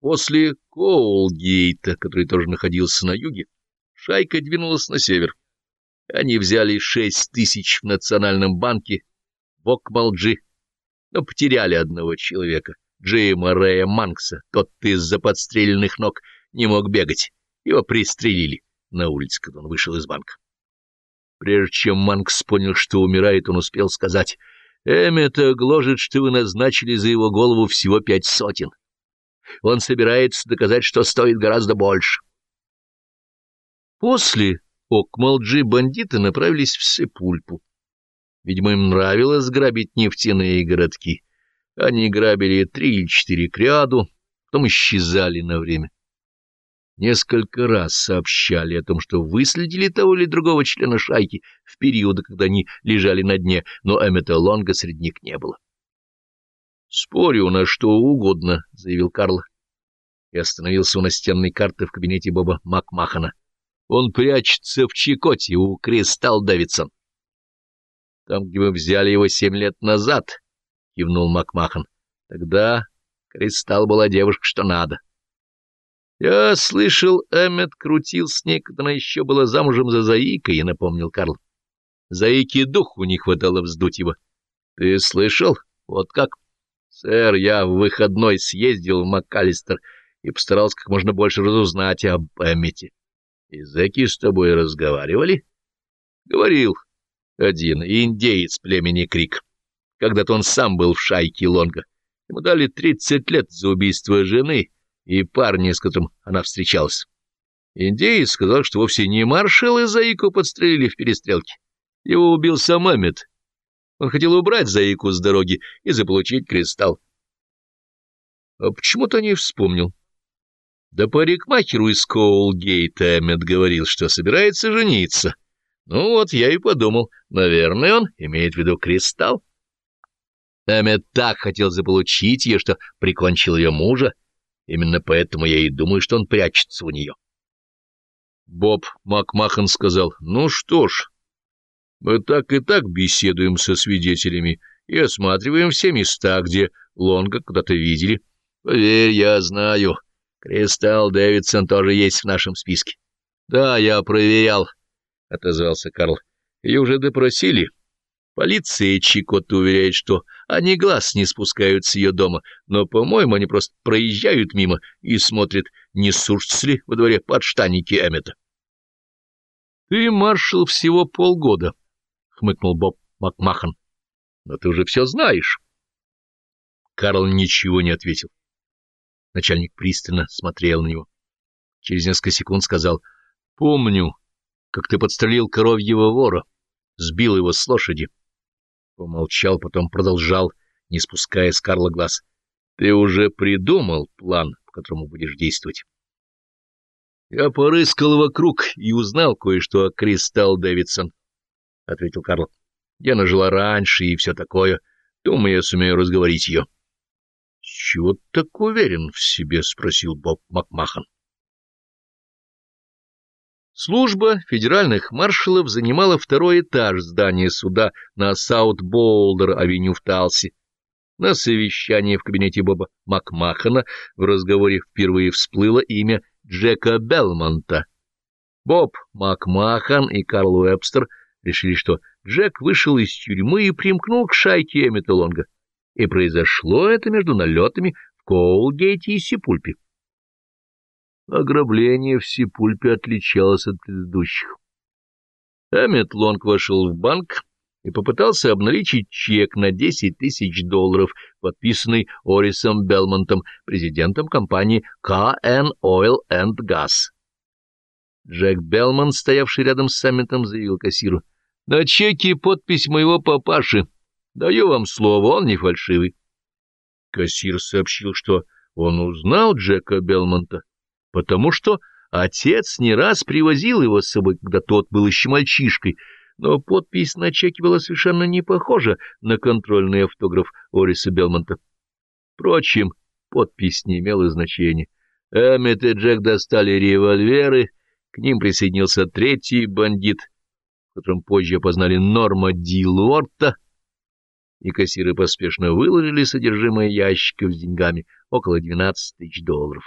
После Коулгейта, который тоже находился на юге, шайка двинулась на север. Они взяли шесть тысяч в Национальном банке в Окмалджи, но потеряли одного человека, Джима Рэя Манкса. Тот из-за подстреленных ног не мог бегать. Его пристрелили на улице, когда он вышел из банка. Прежде чем Манкс понял, что умирает, он успел сказать, «Эммета гложет, что вы назначили за его голову всего пять сотен. Он собирается доказать, что стоит гораздо больше». После Окмалджи бандиты направились в Сепульпу. Видимо, им нравилось грабить нефтяные городки. Они грабили три или четыре к ряду, потом исчезали на время. Несколько раз сообщали о том, что выследили того или другого члена шайки в периоды, когда они лежали на дне, но Эммета Лонга среди них не было. — Спорю на что угодно, — заявил Карл. И остановился у настенной карты в кабинете Боба Макмахана. Он прячется в Чикоте у Кристалл Дэвидсон. Там, где мы взяли его семь лет назад, — кивнул Макмахан. Тогда Кристалл была девушка что надо. Я слышал, Эммет крутил с ней, когда она еще была замужем за Заикой, — напомнил Карл. Заики духу не хватало вздуть его. Ты слышал? Вот как? Сэр, я в выходной съездил в МакКаллистер и постарался как можно больше разузнать об Эммете. И с тобой разговаривали? Говорил один индеец племени Крик. Когда-то он сам был в шайке Лонга. Ему дали тридцать лет за убийство жены и парня, с которым она встречалась. Индеец сказал, что вовсе не маршал и Заику подстрелили в перестрелке. Его убил сам Эммет. Он хотел убрать Заику с дороги и заполучить кристалл. А почему-то не вспомнил. Да парикмахеру из Коулгейта Эммет говорил, что собирается жениться. Ну вот, я и подумал, наверное, он имеет в виду кристалл. Эммет так хотел заполучить ее, что прикончил ее мужа. Именно поэтому я и думаю, что он прячется у нее. Боб Макмахан сказал, ну что ж, мы так и так беседуем со свидетелями и осматриваем все места, где Лонга куда-то видели. Поверь, я знаю, Кристалл Дэвидсон тоже есть в нашем списке. — Да, я проверял, — отозвался Карл. — Ее уже допросили. Полиция Чикотта уверяет, что они глаз не спускают с ее дома, но, по-моему, они просто проезжают мимо и смотрят, не сушатся ли во дворе подштанники Эммета. — Ты маршал всего полгода, — хмыкнул Боб Макмахан. — Но ты уже все знаешь. Карл ничего не ответил. Начальник пристально смотрел на него. Через несколько секунд сказал, — Помню, как ты подстрелил коровьего вора, сбил его с лошади. Помолчал, потом продолжал, не спуская с Карла глаз. — Ты уже придумал план, по которому будешь действовать? — Я порыскал вокруг и узнал кое-что о Кристалл Дэвидсон, — ответил Карл. — Где она жила раньше и все такое. Думаю, я сумею разговорить ее. — С чего так уверен в себе? — спросил Боб Макмахан. Служба федеральных маршалов занимала второй этаж здания суда на Саут-Болдер-авеню в Талсе. На совещании в кабинете Боба Макмахана в разговоре впервые всплыло имя Джека Белмонта. Боб Макмахан и Карл Уэбстер решили, что Джек вышел из тюрьмы и примкнул к шайке Эммета Лонга и произошло это между налетами в Коулгейте и Сипульпе. Ограбление в Сипульпе отличалось от предыдущих. Эммет Лонг вошел в банк и попытался обналичить чек на 10 тысяч долларов, подписанный Орисом Белмонтом, президентом компании KN Oil and Gas. Джек Белмонт, стоявший рядом с Эмметом, заявил кассиру, «На чеке подпись моего папаши». Даю вам слово, он не фальшивый. Кассир сообщил, что он узнал Джека Белмонта, потому что отец не раз привозил его с собой, когда тот был еще мальчишкой, но подпись на чеке была совершенно не похожа на контрольный автограф Ориса Белмонта. Впрочем, подпись не имела значения. Эммет и Джек достали револьверы, к ним присоединился третий бандит, в котором позже опознали Норма Ди Луорта — и кассиры поспешно выложили содержимое ящиков с деньгами около 12 тысяч долларов.